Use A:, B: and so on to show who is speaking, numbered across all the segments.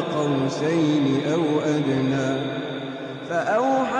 A: قوسين أو أدنى فأوحى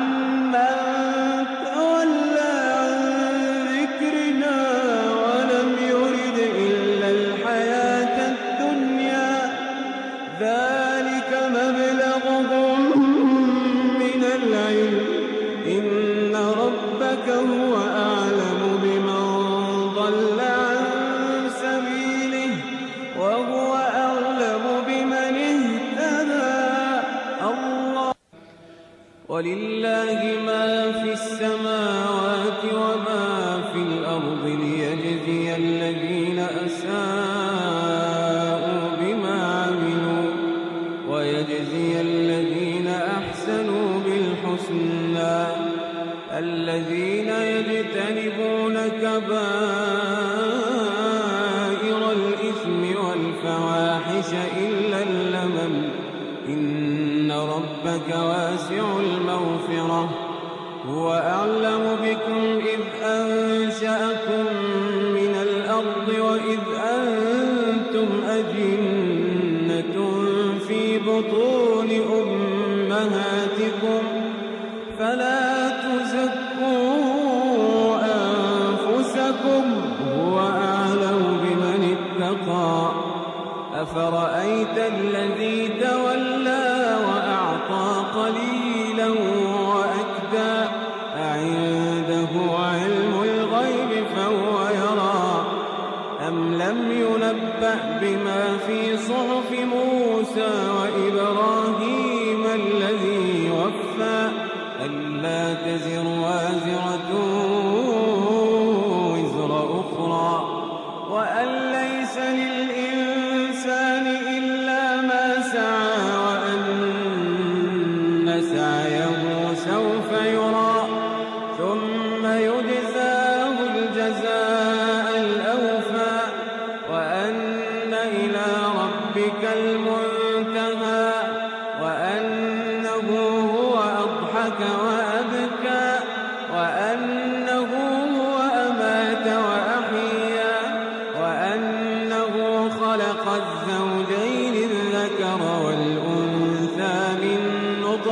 A: ربك هو أعلم بمن ضل عن سبيله ولله ما والفواحش إلا اللمم. إن ربك واسع المغفرة. هو أعلم بكم إذ أنشأكم أفرأيت الذي تولى وأعطى قليلا وأكدى أعنده علم الغيب فهو يرى أم لم ينبأ بما في صحف موسى وإبراهيم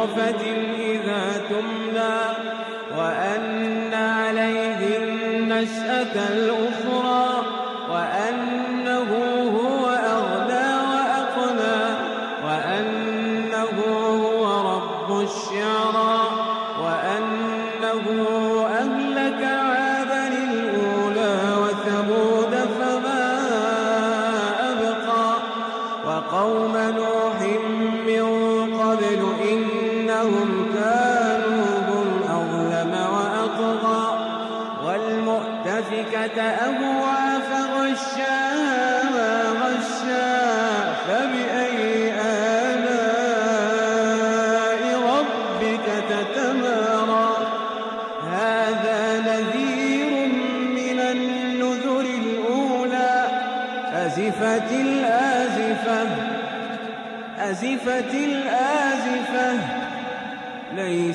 A: نطفة إذا تمنى وأن عليه النشأة الأخرى وأنه هو أغنى وأقنى وأنه هو رب الشعرى وأنه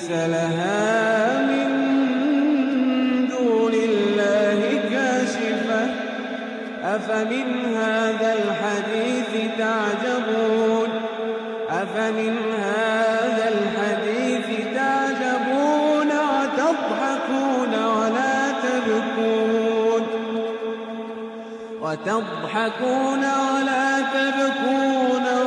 A: ليس لها من دون الله كاشفة. أفمن هذا الحديث تعجبون؟ أفمن هذا الحديث تعجبون وتضحكون ولا تبكون؟ وتضحكون ولا تبكون